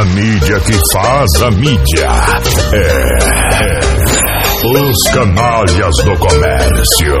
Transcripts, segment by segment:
A mídia que faz a mídia. É. é. Os canalhas do comércio.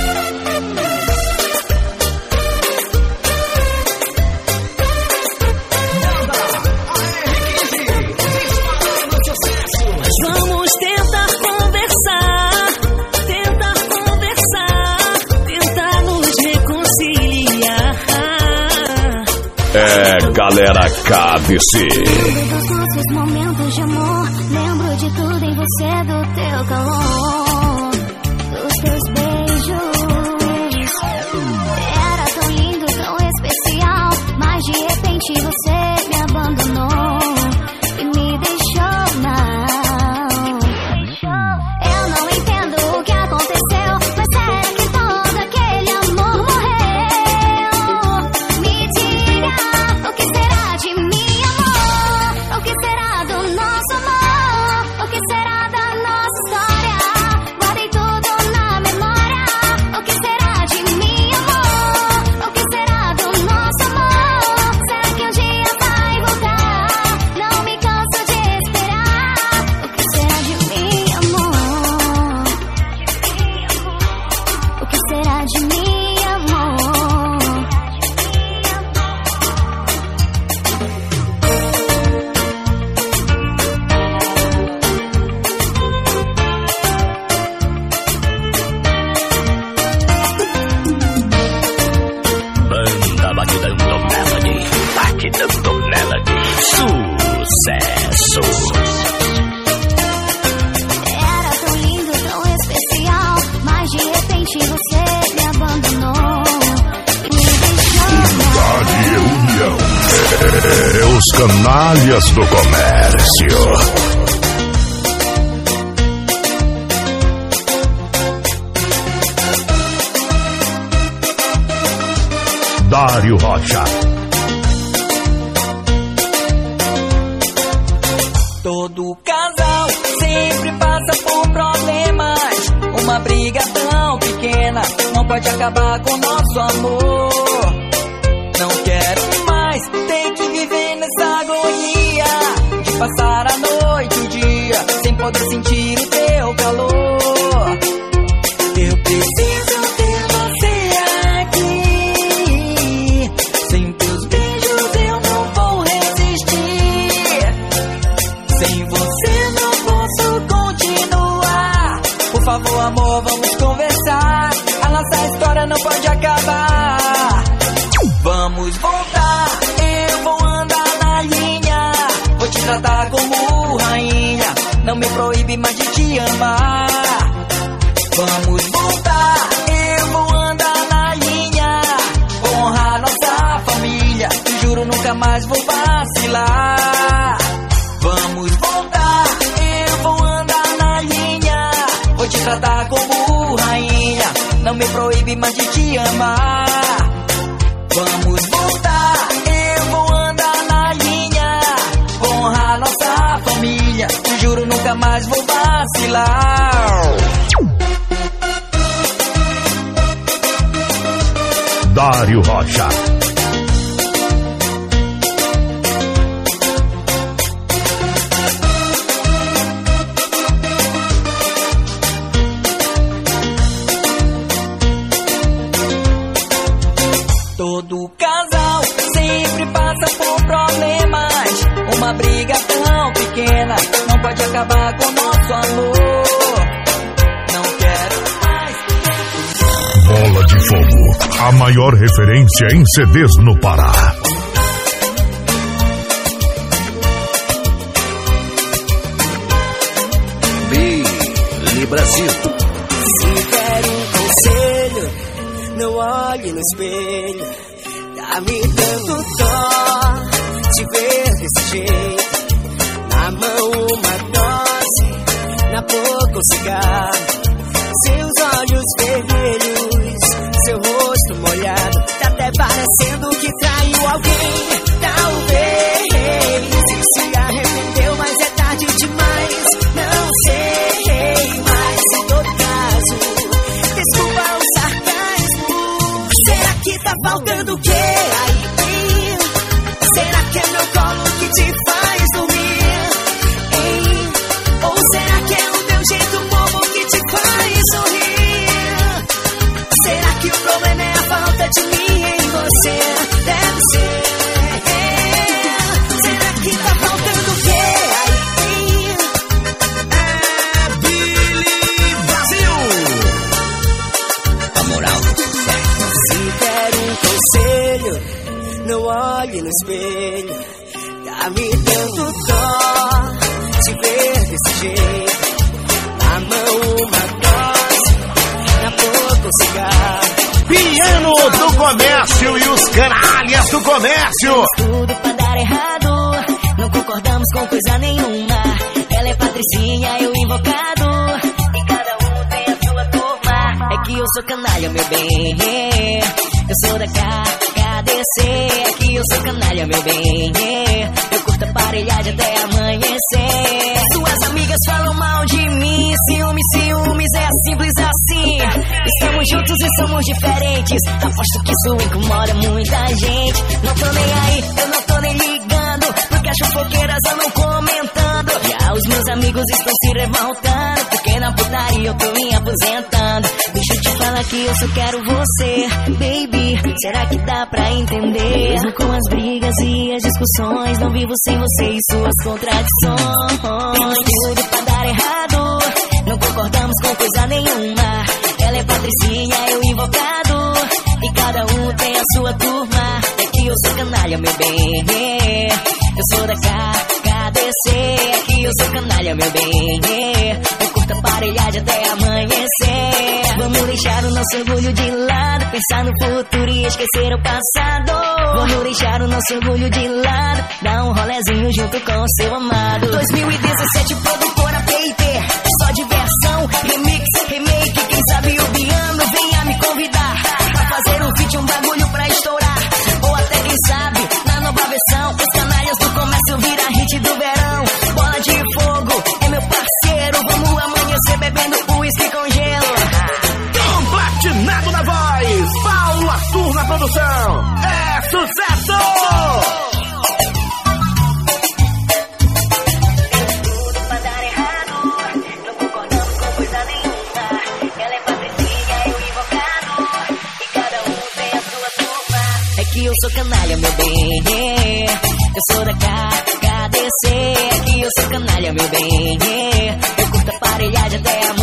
Do comércio. Dário Rocha. Todo casal sempre passa por problemas. Uma briga tão pequena não pode acabar com nosso amor. Não quero mais ter passar a noite, o dia, sem poder sentir o teu calor. Eu preciso ter você aqui. Sem teus beijos eu não vou resistir. Sem você não posso continuar. Por favor, amor, vamos conversar. A nossa história não pode acabar. Vamos voltar, não me proíbe mais de te amar. Vamos voltar, eu vou andar na linha. Honrar nossa família, te juro nunca mais vou vacilar. Vamos voltar, eu vou andar na linha. Vou te tratar como rainha, não me proíbe mais de te amar. Vamos voltar, juro nunca mais vou vacilar. Dário Rocha. Todo casal sempre passa por problemas. Uma briga tão pequena pode acabar com nosso amor. Não quero mais. Bola de Fogo, a maior referência em CDs no Pará. Billy Brasil. Se quer um conselho, não olhe no espelho. Tá me dando dó de ver desse jeito. Uma dose, na boca um cigarro. Seus olhos vermelhos, seu rosto molhado. Tá até parecendo que traiu espelho. Tá me dando dó de ver desse jeito. Na mão uma dose, na boca um cigarro. Piano do comércio e os canalhas do comércio. Tudo pra dar errado, não concordamos com coisa nenhuma. Ela é patricinha, eu invocado. E cada um tem a sua turma. É que eu sou canalha, meu bem. Eu sou da KDC. É que eu sou canalha, meu bem. Eu curto aparelhagem até amanhecer. Suas amigas falam mal de mim. Ciúmes, ciúmes, é simples assim. Estamos juntos e somos diferentes. Aposto que isso incomoda muita gente. Não tô nem aí, eu não tô nem ligando. Porque as fofoqueiras andam comentando. Já os meus amigos estão se revoltando. Porque na putaria eu tô me aposentando. Deixa eu te falar que eu só quero você, baby. Será que dá pra entender? Mesmo com as brigas e as discussões, não vivo sem você e suas contradições. Temos tudo pra dar errado. Não concordamos com coisa nenhuma. Ela é patricinha, eu invocado. E cada um tem a sua turma. É que eu sou canalha, meu bem. Eu sou da KDC. É que eu sou canalha, meu bem. Até amanhecer. Vamos deixar o nosso orgulho de lado. Pensar no futuro e esquecer o passado. Vamos deixar o nosso orgulho de lado. Dar um rolezinho junto com o seu amado. 2017, produtora PIT. Só diversão, remix, remake. Quem sabe o piano venha me convidar. Pra fazer um feat, um bagulho pra estourar. Ou até quem sabe, aparelhagem até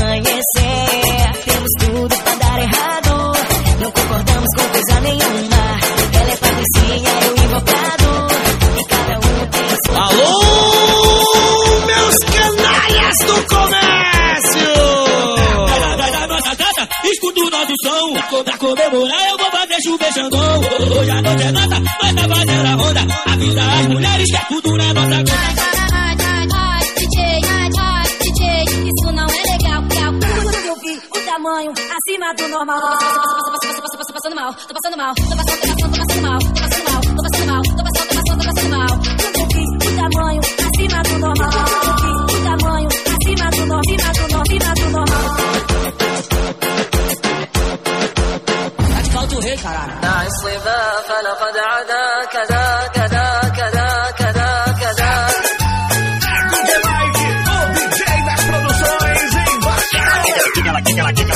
passando mal, tô passando mal, tô passando, tô passando, tô passando mal, tô passando mal, tô passando mal, tô passando, passando, passando mal. O tamanho acima do normal, o tamanho acima do normal, acima do normal, acima do normal. Asfalto rei, caralho.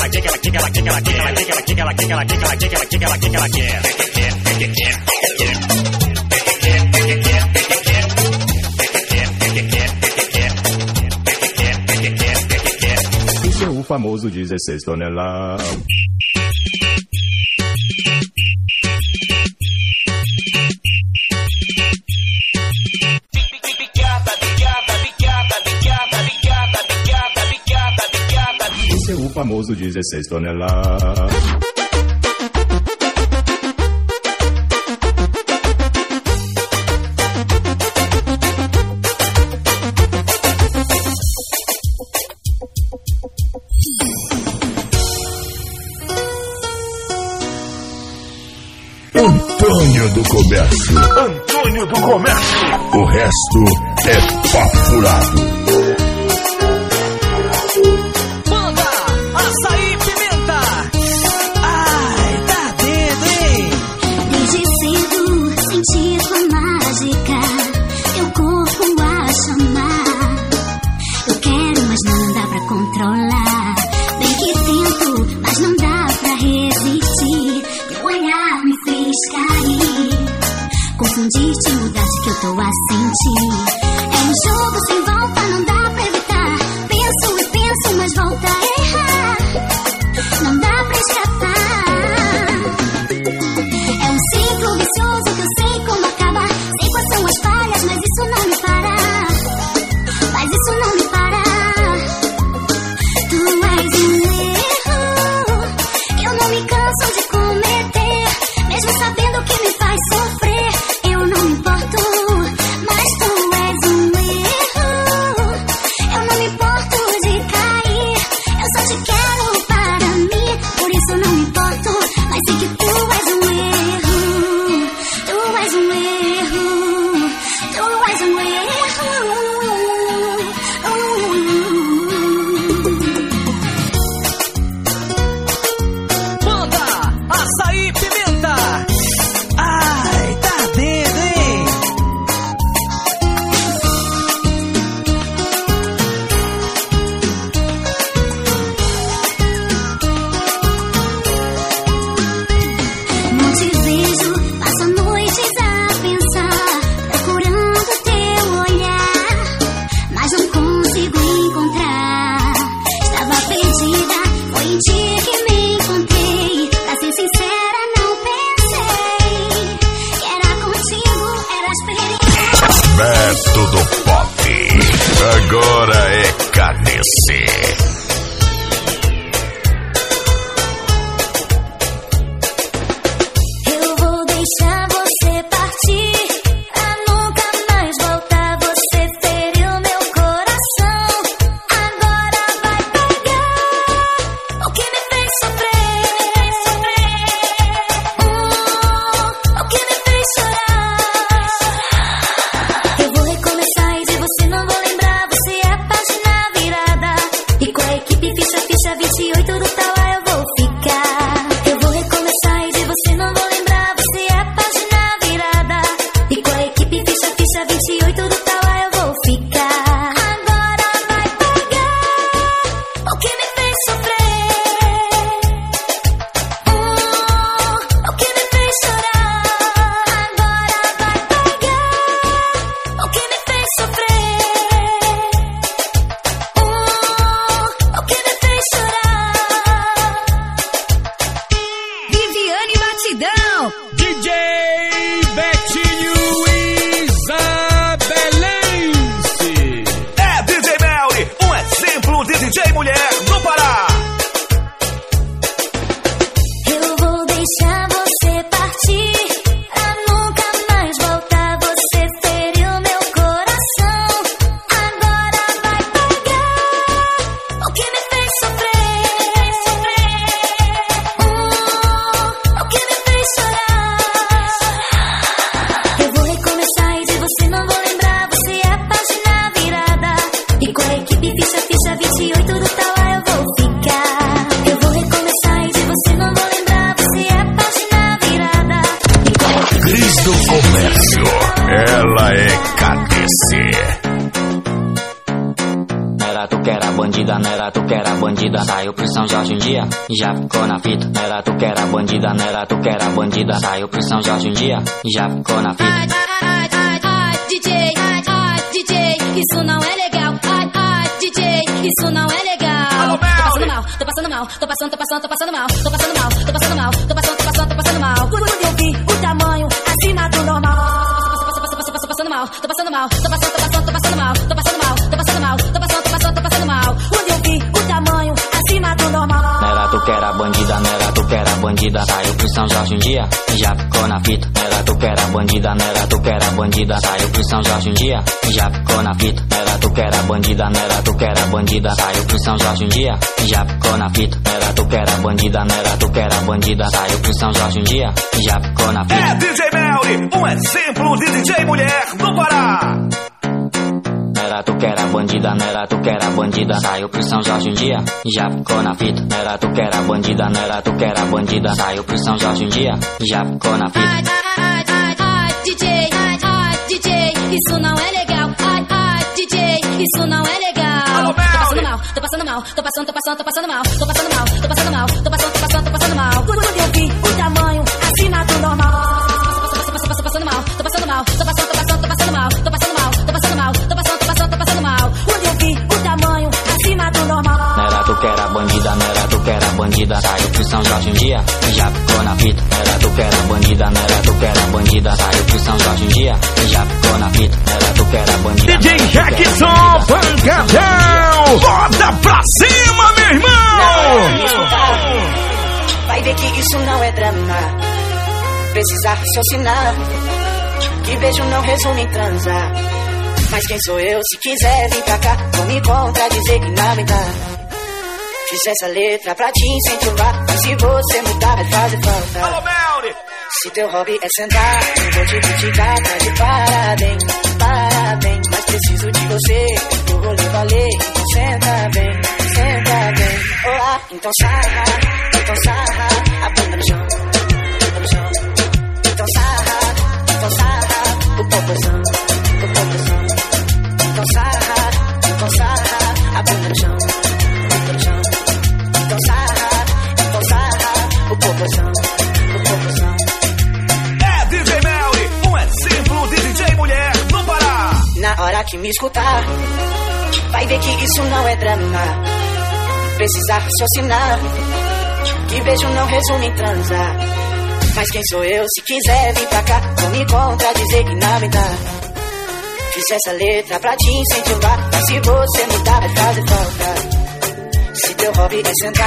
ela quer, que ela quer, que ela quer, que ela quer, ela quer, que ela quer, que ela quer, que ela quer, que ela quer, que ela quer, que ela quer, que ela quer, que Esse é o famoso 16 toneladas. famoso 16 toneladas. Antônio do Comércio. Antônio do Comércio. O resto é papurado. furado. Classic. Batidão. DJ bandida, não era tu que era bandida. Saiu pro São Jorge um dia, já ficou na fita. Não era tu que era bandida, não era tu que era bandida. Saiu pro São Jorge um dia, já ficou na fita. Ai, ai, ai, ai, DJ, ai, ai, DJ, isso não é legal. Ai, ai, DJ, isso não é legal. Tô passando mal, tô passando mal, tô passando, tô passando, tô passando mal, tô passando mal, tô passando mal, tô passando, tô passando, tô passando mal. Quando eu vi o tamanho acima do normal. Tô passando mal, tô passando mal, tô passando, tô passando. Bandida Saiu pro São Jorge um dia já ficou na fita. Nera tu que era bandida, nera tu que era bandida Saiu pro São Jorge um dia já ficou na fita. Nera tu que era bandida, nera tu que era bandida Saiu pro São Jorge um dia já ficou na fita. Nera tu que era bandida, nera tu que era bandida Saiu pro São Jorge um dia já ficou na fita. É DJ Melly, um exemplo de DJ mulher no Pará. Nera tu que era bandida, nera tu que era bandida Saiu pro São Jorge um dia já ficou na fita Nera tu que era bandida, nera tu que era bandida Saiu pro São Jorge um dia já ficou na fita Ai, ai, ai, ai, DJ, ai, ai, DJ, isso não é legal. Ai, ai, DJ, isso não é legal. Tô passando mal, tô passando mal, tô passando, tô passando, tô passando mal, tô passando mal, tô passando mal, tô passando, tô passando, tô passando mal. Quando eu vi o tamanho bandida Saiu pro São Jorge um dia e já ficou na fita Nera tu que era bandida, nera tu que era bandida Saiu pro São Jorge um dia e já ficou na fita Nera tu que era bandida DJ era Jackson. Pancadão, bota pra cima, meu irmão. Vai ver que isso não é drama. Precisa raciocinar. Que beijo não resume em transar. Mas quem sou eu? Se quiser vir pra cá, vou me contradizer que não me dá. Fiz essa letra pra te incentivar. Mas se você mudar, vai fazer falta. Alô. Se teu hobby é sentar, eu vou te criticar, tá de parabéns, parabéns. Mas preciso de você, o rolê valer. Então senta bem, senta bem. Olá, então sarra, então sarra, a bunda no chão, bunda no chão. Então sarra, então sarra, o popozão, o popozão. Então sarra, que me escutar, vai ver que isso não é drama. Precisa raciocinar, que beijo não resume em transar. Mas quem sou eu? Se quiser vir pra cá, vou me contradizer que não me dá. Fiz essa letra pra te incentivar, mas se você mudar vai fazer falta. Se teu hobby é sentar,